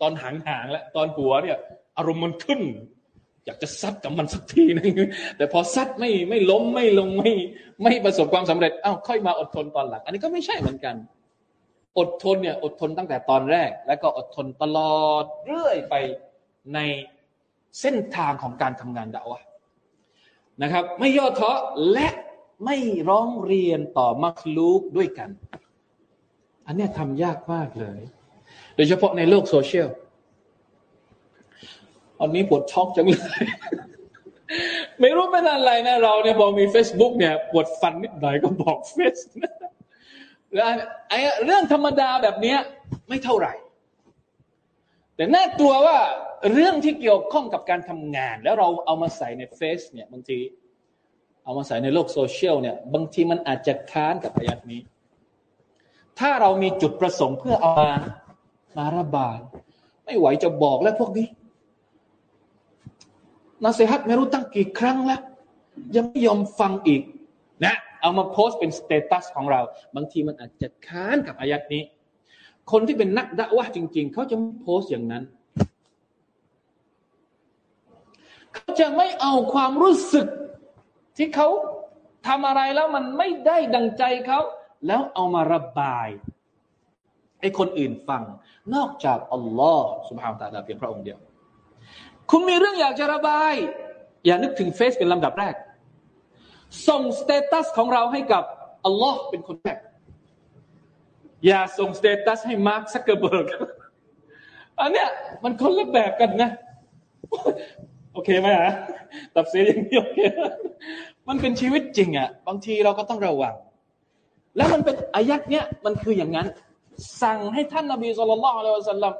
ตอนหางหางแล้วตอนหัวเนี่ย อารมณ์มันขึ้น อยากจะซัดกับมันสักทีนึงแต่พอซัดไม่ไม่ล้มไม่ลงไม่ไม่ประสบความสำเร็จเอ้าค่อยมาอดทนตอนหลัง อันนี้ก็ไม่ใช่เหมือนกัน อดทนเนี่ย อดทนตั้งแต่ตอนแรก แล้วก็อดทนตลอดเรื่อยไปในเส้นทางของการทำงานดาวะนะครับ ไม่ย่อท้อและ ไม่ร้องเรียนต่อมักลูกด้วยกัน อันนี้ทำยากมากเลย โดยเฉพาะในโลกโซเชียลอันนี้ปวดช็อกจังเลย ไม่รู้เป็นอะไรนะ เราเนี่ยพอมี Facebook เนี่ยปวดฟันนิดหน่อยก็บอกเฟซแล้วไอ้เรื่องธรรมดาแบบนี้ไม่เท่าไหร่ แต่น่ากลัวว่าเรื่องที่เกี่ยวข้องกับการทำงาน แล้วเราเอามาใส่ในเฟซเนี่ยบางที เอามาใส่ในโลกโซเชียลเนี่ยบางทีมันอาจจะค้านกับอายัดนี้ ถ้าเรามีจุดประสงค์เพื่อเอามามาระบาย ไม่ไหวจะบอกแล้วพวกนี้นาเซฮัตไม่รู้ตั้งกี่ครั้งแล้ว ยังไม่ยอมฟังอีก นะ เอามาโพสต์เป็นสเตตัสของเรา บางทีมันอาจจะค้านกับอายัดนี้ คนที่เป็นนักดะวะจริง ๆ เขาจะไม่โพสต์อย่างนั้นเขาจะไม่เอาความรู้สึก ที่เขาทำอะไรแล้วมันไม่ได้ดังใจเขาแล้วเอามาระบายให้คนอื่นฟัง นอกจากอัลลอฮ์سبحانه وتعالىเพียงพระองค์เดียว คุณมีเรื่องอยากจะระบาย อย่านึกถึง Face เป็นลำดับแรก ส่ง status ของเราให้กับอัลลอฮ์เป็นคนแรกอย่าส่ง status ให้มาร์คซักเกอร์เบิร์กอันเนี้ยมันคนละแบบกันนะ โอเคไหมฮะตัฟซีรอย่างนี้โอเค มันเป็นชีวิตจริงอะ บางทีเราก็ต้องระวัง แล้วมันเป็นอายักเนี้ยมันคืออย่างนั้น สั่งให้ท่านนบีสุลต่านละอัลลอฮฺสัลลัม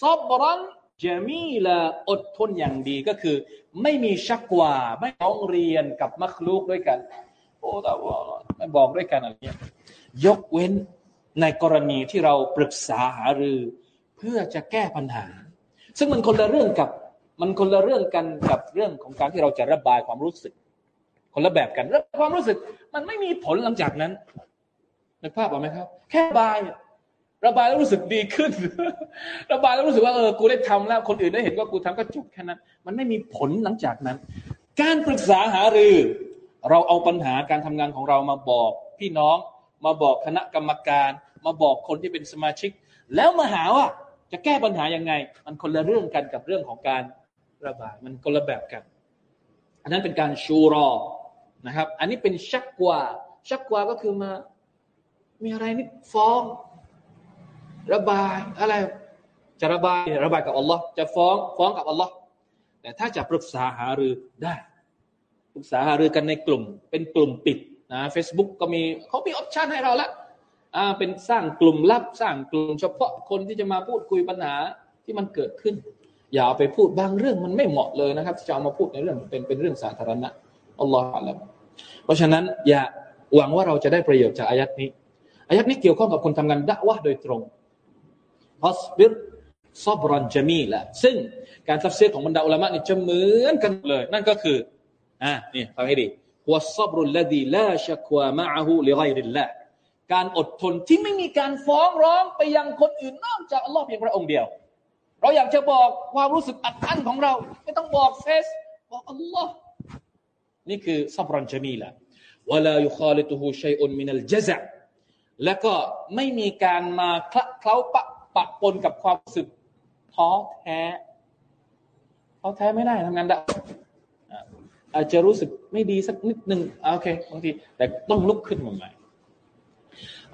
ซับบรันจามีละอดทนอย่างดีก็คือ ไม่มีชักว่าไม่ร้องเรียนกับมักลูกด้วยกัน โอ้แต่ว่าไม่บอกด้วยกันอะไรเงี้ยยกเว้นในกรณีที่เราปรึกษาหารือ เพื่อจะแก้ปัญหา ซึ่งมันคนละเรื่องกับมันคนละเรื่องกันกับเรื่องของการที่เราจะระบายความรู้สึก คนละแบบกันระบายความรู้สึกมันไม่มีผลหลังจากนั้นนึกภาพออกไหมครับ แค่บาย ระบายแล้วรู้สึกดีขึ้น ระบายแล้วรู้สึกว่าเออกูได้ทำแล้ว คนอื่นได้เห็นว่ากูทำก็จบแค่นั้น มันไม่มีผลหลังจากนั้น การปรึกษาหารือ เราเอาปัญหาการทำงานของเรามาบอกพี่น้องมาบอกคณะกรรมการ มาบอกคนที่เป็นสมาชิก แล้วมาหาว่าจะแก้ปัญหายังไง มันคนละเรื่องกันกับเรื่องของการระบายมันคนละแบบกัน อันนั้นเป็นการชูรอ นะครับ อันนี้เป็นชักกว่า ชักกว่าก็คือมา มีอะไรนิดฟ้อง ระบายอะไร จะระบายระบายกับอัลลอฮ์จะฟ้องฟ้องกับอัลลอฮ์แต่ถ้าจะปรึกษาหารือได้ ปรึกษาหารือกันในกลุ่ม เป็นกลุ่มปิดนะเฟซบุ๊กก็มีเขามี option ให้เราแล้วอ่าเป็นสร้างกลุ่มลับสร้างกลุ่ม เฉพาะคนที่จะมาพูดคุยปัญหาที่มันเกิดขึ้น อย่าเอาไปพูดบางเรื่องมันไม่เหมาะเลยนะครับที่จะเอามาพูดในเรื่องเป็นเป็นเรื่องสาธารณะ อัลลอฮฺอัลลอฮเพราะฉะนั้นอย่าหวังว่าเราจะได้ประโยชน์จากอายัดนี้อายัดนี้เกี่ยวข้องกับคนทำงานดะวะโดยตรงفاصبر صبرا جميلاซึ่งการตัฟซีรของบรรดาอุลามะนี่จะเหมือนกันเลย นั่นก็คืออ่านี่ฟังให้ดีวัซับรุลลดีลาชักวามะฮูลิไกริลละการอดทนที่ไม่มีการฟ้องร้องไปยังคนอื่นนอกจากอัลลอฮ์เพียงพระองค์เดียว เราอยากจะบอกความรู้สึกอัดอั้นของเรา ไม่ต้องบอกเฟซบอกอัลลอฮ์ นี่คือซับรันจามีละวลายุคาลิตุฮูชัยอุนมินัลจซะและก็ไม่มีการมาคละเคล้าปะปะปนกับความรู้สึกท้อแท้ท้อแท้ไม่ได้ทำงานได้อาจจะรู้สึกไม่ดีสักนิดหนึ่งโอเคบางทีแต่ต้องลุกขึ้นมาใหม่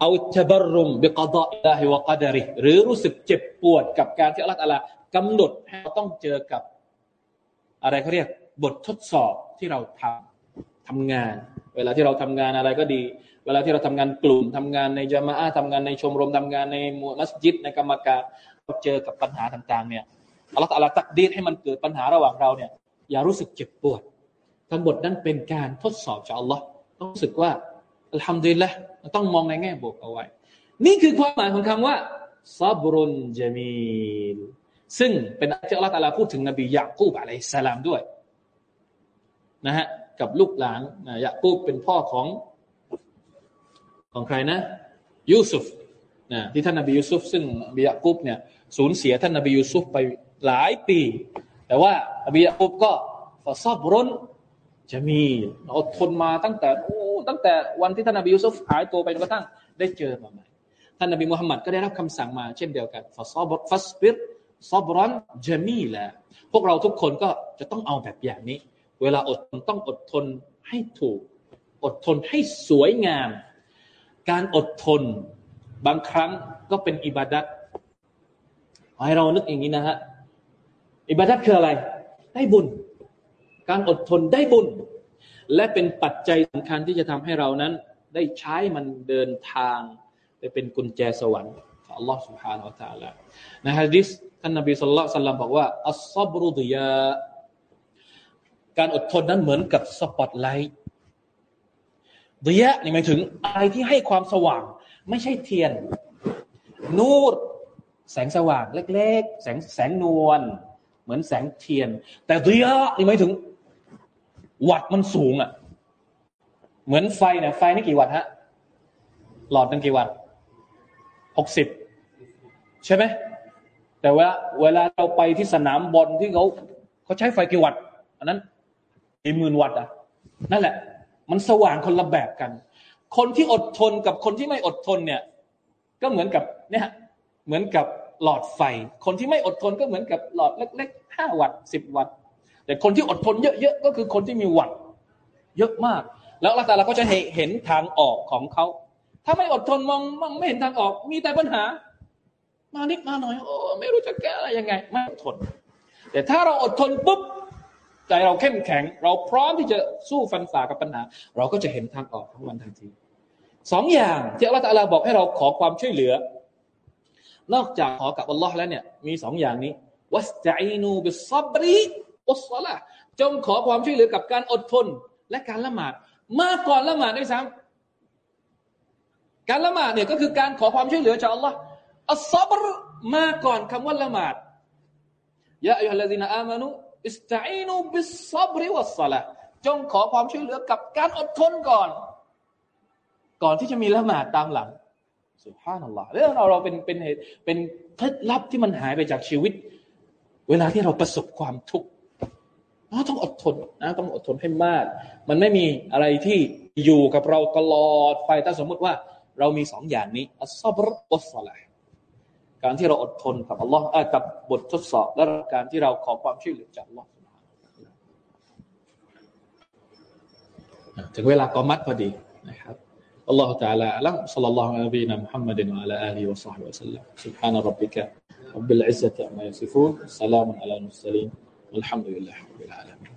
เอาทบรุมบิกดาอิลาฮิวะกดริหรือรู้สึกเจ็บปวดกับการที่อัลลอฮฺกำหนดให้เราต้องเจอกับ อะไรเขาเรียก บททดสอบที่เราทำทำงาน เวลาที่เราทำงานอะไรก็ดี เวลาที่เราทำงานกลุ่มทำงานในจามะทำงานในชมรมทำงานในมัสยิดในกรรมการเราเจอกับปัญหาต่างๆเนี่ยอัลลอฮฺตักดีให้มันเกิดปัญหาระหว่างเราเนี่ยอย่ารู้สึกเจ็บปวด ทั้งหมดนั้นเป็นการทดสอบจากอัลลอฮ์ต้องรู้สึกว่าอัลฮัมดุลิลละต้องมองในแง่บวกเอาไว้ นี่คือความหมายของคำว่าซับรุนจามีลซึ่งเป็นอัลลอฮฺตาลาพูดถึงนบียะกูบอะลัยสลามด้วย นะฮะกับลูกหลานนะยะกูบเป็นพ่อของของใครนะยูซุฟนะที่ท่านนบียูซุฟซึ่งนบียะกูบเนี่ยสูญเสียท่านนบียูซุฟไปหลายปี แต่ว่านบียะกูบก็فصبر جميلอดทนมาตั้งแต่โอ้ตั้งแต่วันที่ท่านนบียูซุฟหายตัวไปจนกระทั่งได้เจอมาใหม่ท่านนบีมุฮัมมัดก็ได้รับคำสั่งมาเช่นเดียวกันفاصب فاصبر صبرا جميلاพวกเราทุกคนก็จะต้องเอาแบบอย่างนี้ เวลาอดทนต้องอดทนให้ถูก อดทนให้สวยงาม การอดทนบางครั้งก็เป็นอิบาดัตให้เรานึกอย่างนี้นะฮะอิบาดัตคืออะไร ได้บุญ การอดทนได้บุญและเป็นปัจจัยสำคัญที่จะทำให้เรานั้น ได้ใช้มันเดินทางไปเป็นกุญแจสวรรค์ของ Allah سبحانه และ تعالى ในฮะดิษท่านนบีสุลต่านสัลลัมบอกว่าอัลซับรุดยา การอดทนนั้นเหมือนกับสปอตไลท์เดียะนี่หมายถึงอะไรที่ให้ความสว่าง ไม่ใช่เทียน นูรแสงสว่างเล็ก ๆ แสงแสงนวลเหมือนแสงเทียน แต่เดียะนี่หมายถึง วัตต์มันสูงอะ่ะ เหมือนไฟเนี่ยไฟนี่กี่วัตต์ฮะ หลอดนึงกี่วัตต์หกสิบใช่ไหมแต่ว่าเวลาเราไปที่สนามบอลที่เขาเขาใช้ไฟกี่วัตต์อันนั้น กี่หมื่นวัตต์อะนั่นแหละ มันสว่างคนละแบบกัน คนที่อดทนกับคนที่ไม่อดทนเนี่ย ก็เหมือนกับเนี่ยเหมือนกับหลอดไฟ คนที่ไม่อดทนก็เหมือนกับหลอดเล็กๆห้าวัตต์สิบวัตต์แต่คนที่อดทนเยอะๆก็คือคนที่มีวัดเยอะมาก แล้วละแต่เราก็จะเห็นทางออกของเขาถ้าไม่อดทนมองมองไม่เห็นทางออก มีแต่ปัญหา มานิดมาหน่อยโอ้ไม่รู้จะแก้อะไรยังไง ไม่อดทน แต่ถ้าเราอดทนปุ๊บ ใจเราเข้มแข็ง เราพร้อมที่จะสู้ฟันฝ่ากับปัญหา เราก็จะเห็นทางออกทั้งวันทันทีสองอย่างที่อัลลอฮฺบอกให้เราขอความช่วยเหลือ นอกจากขอกับอัลลอฮ์แล้วเนี่ยมีสองอย่างนี้واستعينوا بالصبر والصلاةจงขอความช่วยเหลือกับการอดทนและการละหมาดมากก่อนละหมาดด้วยซ้ำการละหมาดเนี่ยก็คือการขอความช่วยเหลือจากอัลลอฮ์อัลซับรมาก่อนคำว่าละหมาดยะอัยฮัลลซีนอามานุ อิสตัยนูบิซับริวัสละจงขอความช่วยเหลือกับการอดทนก่อน ก่อนที่จะมีละหมาดตามหลังสุภาพนัลลอฮ์เรื่องเราเราเป็นเป็นเหตุเป็นเคล็ดลับที่มันหายไปจากชีวิต เวลาที่เราประสบความทุกข์ต้องอดทนนะต้องอดทนให้มาก มันไม่มีอะไรที่อยู่กับเราตลอดไปถ้าสมมุติว่าเรามีสองอย่างนี้อัลซับรอัลสละ การที่เราอดทนกับอัลลอฮ์กับบททดสอบ และการที่เราขอความช่วยเหลือจากอัลลอฮ์ถึงเวลากอมัดพอดีนะครับ الله تعالى أعلم صلى الله على نبينا محمد وعلى آله وصحبه وسلم سبحان ربك رب العزة عما يصفون سلام على المرسلين والحمد لله رب العالمين